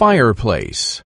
fireplace.